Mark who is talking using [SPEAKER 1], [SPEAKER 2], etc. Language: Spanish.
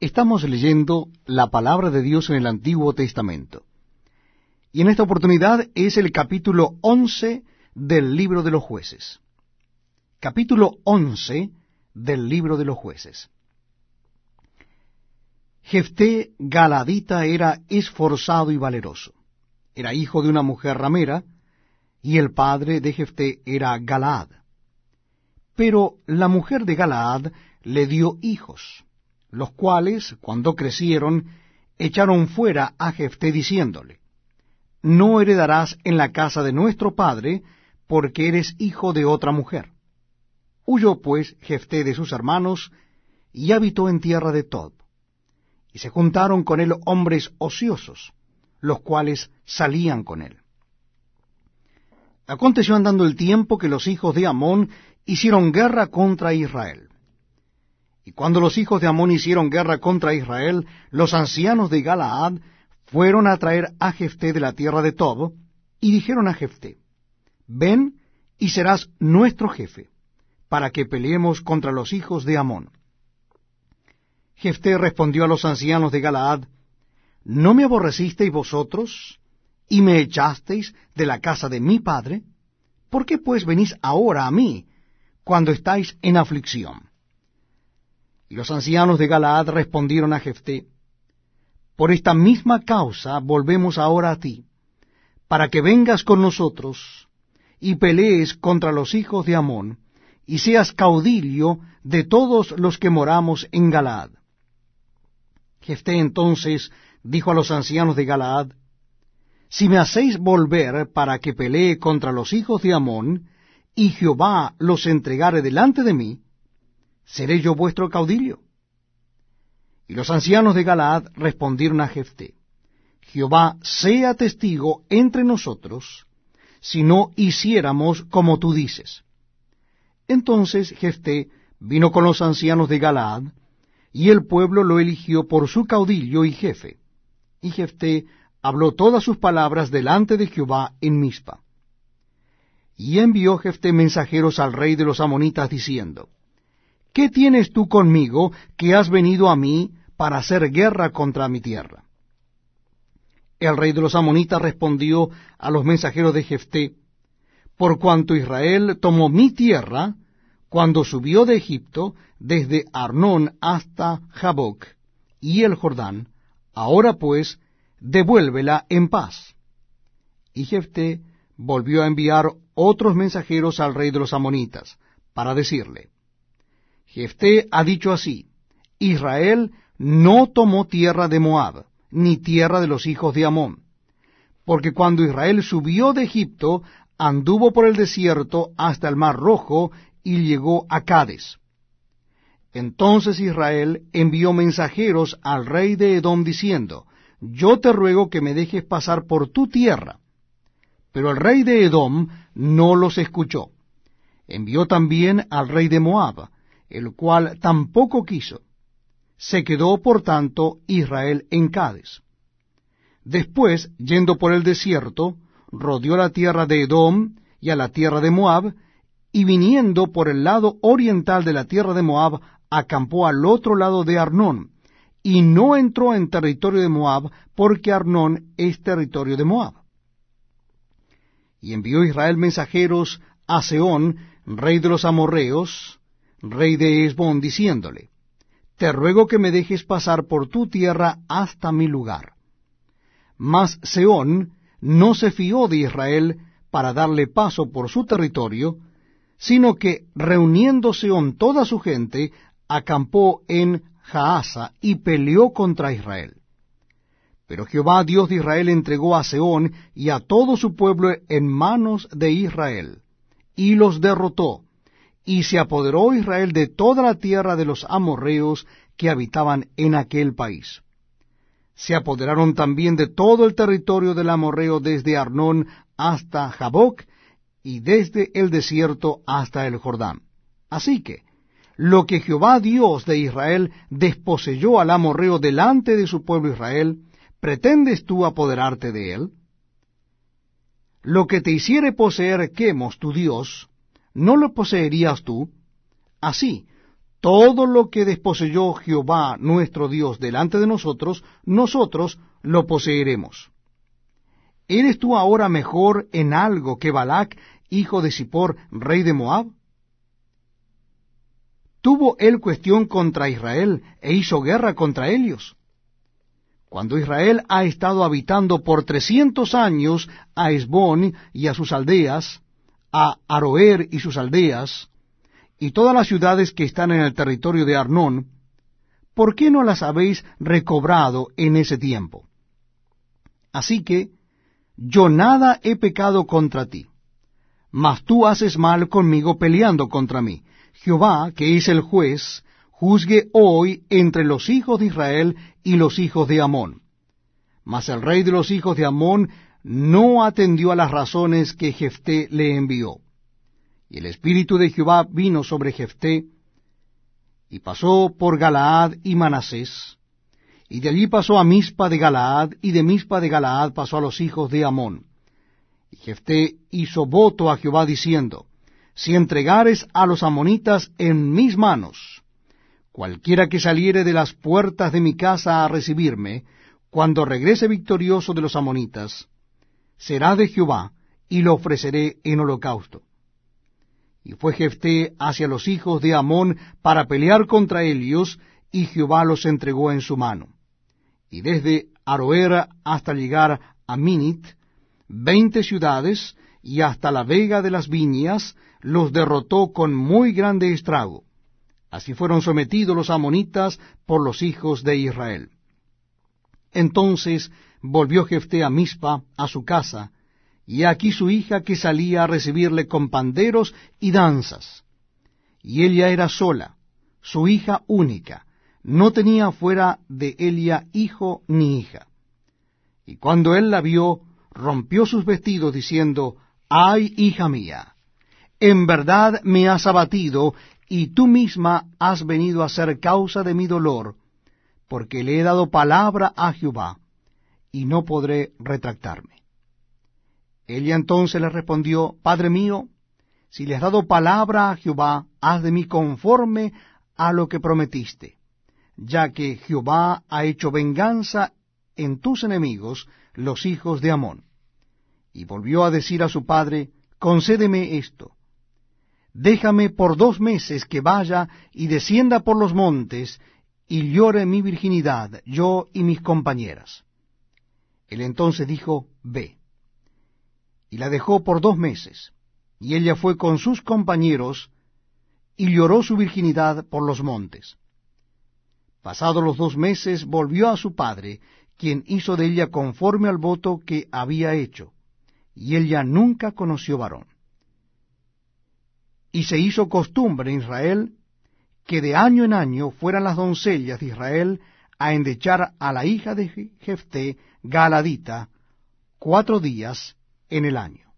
[SPEAKER 1] Estamos leyendo la palabra de Dios en el Antiguo Testamento. Y en esta oportunidad es el capítulo 11 del libro de los jueces. Capítulo 11 del libro de los jueces. Jefté Galadita era esforzado y valeroso. Era hijo de una mujer ramera, y el padre de Jefté era Galaad. Pero la mujer de Galaad le dio hijos los cuales, cuando crecieron, echaron fuera a Jefté diciéndole, No heredarás en la casa de nuestro padre, porque eres hijo de otra mujer. Huyó pues Jefté de sus hermanos, y habitó en tierra de Tob. Y se juntaron con él hombres ociosos, los cuales salían con él. Aconteció andando el tiempo que los hijos de Amón hicieron guerra contra Israel. Y cuando los hijos de Amón hicieron guerra contra Israel, los ancianos de Galaad fueron a traer a Jefté de la tierra de Tob, y dijeron a Jefté, Ven y serás nuestro jefe, para que peleemos contra los hijos de Amón. Jefté respondió a los ancianos de Galaad, ¿No me aborrecisteis vosotros y me echasteis de la casa de mi padre? ¿Por qué pues venís ahora a mí, cuando estáis en aflicción? Y los ancianos de Galaad respondieron a Jefté, Por esta misma causa volvemos ahora a ti, para que vengas con nosotros y pelees contra los hijos de Amón, y seas caudillo de todos los que moramos en Galaad. Jefté entonces dijo a los ancianos de Galaad, Si me hacéis volver para que pelee contra los hijos de Amón, y Jehová los entregare delante de mí, ¿seré yo vuestro caudillo? Y los ancianos de Galaad respondieron a Jefté, Jehová sea testigo entre nosotros, si no hiciéramos como tú dices. Entonces Jefté vino con los ancianos de Galaad, y el pueblo lo eligió por su caudillo y jefe. Y Jefté habló todas sus palabras delante de Jehová en Mizpa. Y envió Jefté mensajeros al rey de los amonitas, diciendo, ¿qué tienes tú conmigo que has venido a mí para hacer guerra contra mi tierra? El rey de los amonitas respondió a los mensajeros de Jefté, por cuanto Israel tomó mi tierra, cuando subió de Egipto, desde Arnón hasta Jaboc y el Jordán, ahora pues, devuélvela en paz. Y Jefté volvió a enviar otros mensajeros al rey de los amonitas, para decirle, Jefté ha dicho así, Israel no tomó tierra de Moab, ni tierra de los hijos de Amón, porque cuando Israel subió de Egipto, anduvo por el desierto hasta el mar rojo y llegó a Cades. Entonces Israel envió mensajeros al rey de Edom diciendo, Yo te ruego que me dejes pasar por tu tierra. Pero el rey de Edom no los escuchó. Envió también al rey de Moab, el cual tampoco quiso. Se quedó, por tanto, Israel en Cádiz. Después, yendo por el desierto, rodeó la tierra de Edom y a la tierra de Moab, y viniendo por el lado oriental de la tierra de Moab, acampó al otro lado de Arnón, y no entró en territorio de Moab, porque Arnón es territorio de Moab. Y envió Israel mensajeros a Seón, rey de los amorreos, rey de Esbón, diciéndole, Te ruego que me dejes pasar por tu tierra hasta mi lugar. Mas Seón no se fió de Israel para darle paso por su territorio, sino que, reuniendo Seón toda su gente, acampó en Jaasa y peleó contra Israel. Pero Jehová Dios de Israel entregó a Seón y a todo su pueblo en manos de Israel, y los derrotó, y se apoderó Israel de toda la tierra de los amorreos que habitaban en aquel país. Se apoderaron también de todo el territorio del amorreo desde Arnón hasta Jaboc y desde el desierto hasta el Jordán. Así que, lo que Jehová Dios de Israel desposeyó al amorreo delante de su pueblo Israel, ¿pretendes tú apoderarte de él? Lo que te hiciere poseer Quemos, tu Dios, ¿no lo poseerías tú? Así, todo lo que desposeyó Jehová nuestro Dios delante de nosotros, nosotros lo poseeremos. ¿Eres tú ahora mejor en algo que Balac, hijo de Zippor, rey de Moab? ¿Tuvo él cuestión contra Israel e hizo guerra contra ellos? Cuando Israel ha estado habitando por trescientos años a Esbón y a sus aldeas, a Aroer y sus aldeas, y todas las ciudades que están en el territorio de Arnón, ¿por qué no las habéis recobrado en ese tiempo? Así que yo nada he pecado contra ti, mas tú haces mal conmigo peleando contra mí. Jehová, que es el juez, juzgue hoy entre los hijos de Israel y los hijos de Amón. Mas el rey de los hijos de Amón no atendió a las razones que Jefté le envió. Y el espíritu de Jehová vino sobre Jefté, y pasó por Galaad y Manasés, y de allí pasó a Mispa de Galaad, y de Mispa de Galaad pasó a los hijos de Amón. Y Jefté hizo voto a Jehová diciendo, Si entregares a los amonitas en mis manos, Cualquiera que saliere de las puertas de mi casa a recibirme, cuando regrese victorioso de los amonitas, será de Jehová, y lo ofreceré en holocausto. Y fue Jefté hacia los hijos de Amón para pelear contra ellos, y Jehová los entregó en su mano. Y desde Aroer hasta llegar a Minit, veinte ciudades, y hasta la vega de las viñas, los derrotó con muy grande estrago Así fueron sometidos los amonitas por los hijos de Israel. Entonces volvió Jefté a Mispa, a su casa, y aquí su hija que salía a recibirle con panderos y danzas. Y ella era sola, su hija única, no tenía fuera de ella hijo ni hija. Y cuando él la vio, rompió sus vestidos diciendo, Ay, hija mía, en verdad me has abatido y tú misma has venido a ser causa de mi dolor, porque le he dado palabra a Jehová, y no podré retractarme. Ella entonces le respondió, Padre mío, si le has dado palabra a Jehová, haz de mí conforme a lo que prometiste, ya que Jehová ha hecho venganza en tus enemigos, los hijos de Amón. Y volvió a decir a su padre, Concédeme esto, déjame por dos meses que vaya y descienda por los montes y llore mi virginidad, yo y mis compañeras. Él entonces dijo, Ve. Y la dejó por dos meses, y ella fue con sus compañeros y lloró su virginidad por los montes. Pasados los dos meses volvió a su padre, quien hizo de ella conforme al voto que había hecho, y ella nunca conoció varón. Y se hizo costumbre en Israel que de año en año fueran las doncellas de Israel a endechar a la hija de Jefté, Galadita, cuatro días en el año.